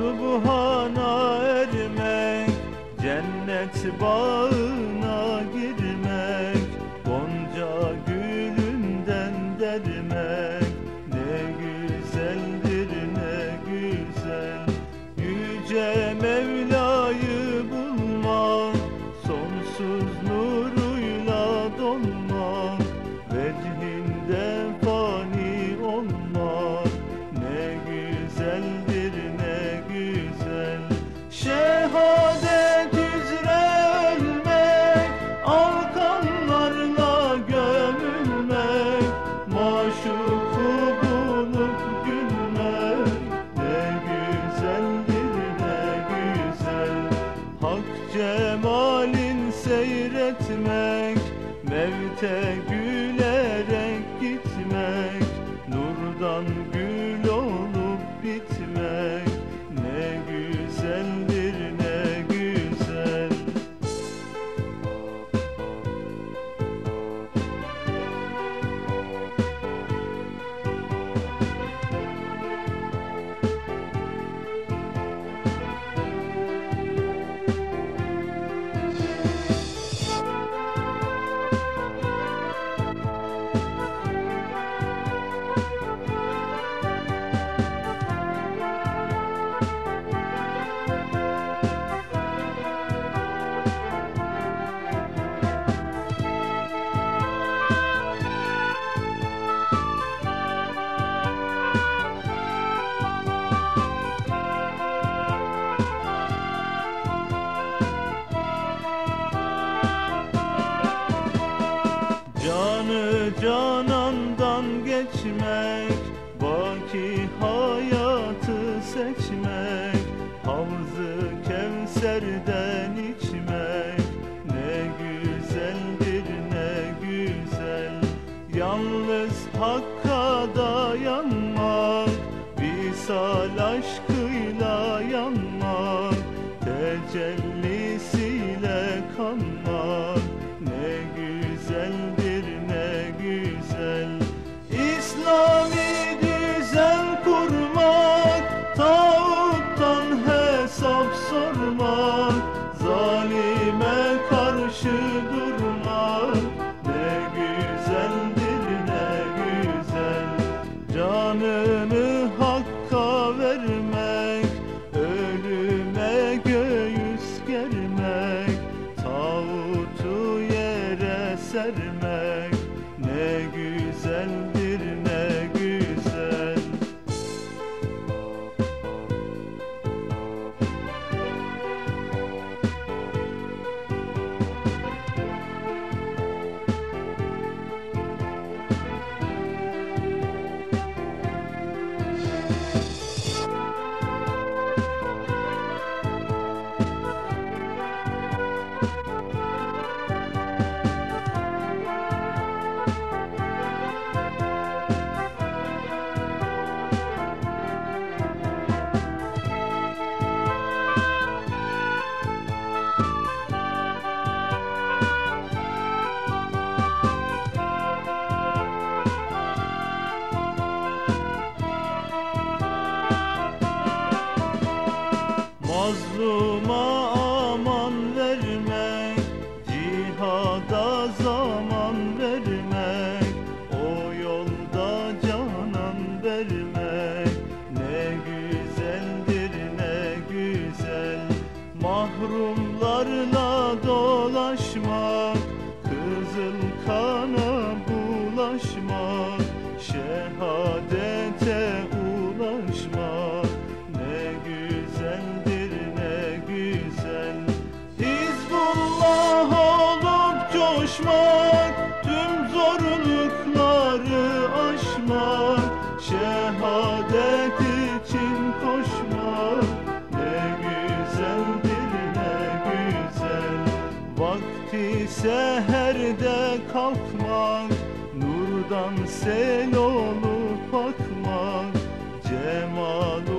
subhana ermek Cennet bağına girmek Gonca gülünden dermek. Ne güzeldir ne güzel. Yüce Mevla'yı bulmak Sonsuz nuruyla donmak. Mevte gülerek gitmek Nurdan gül Kevser'den içmek. Ne güzeldir ne güzel. Yalnız Hakk'a dayanmak Visal aşkıyla Mazluma aman vermek Cihada zaman vermek O yolda canan vermek Ne güzeldir ne güzel. Mahrumlarla dolaşmak saadet için koşmak. Ne güzeldir ne güzel. Vakti seherde kalkmak. Nurdan sel olup akmak. Cemal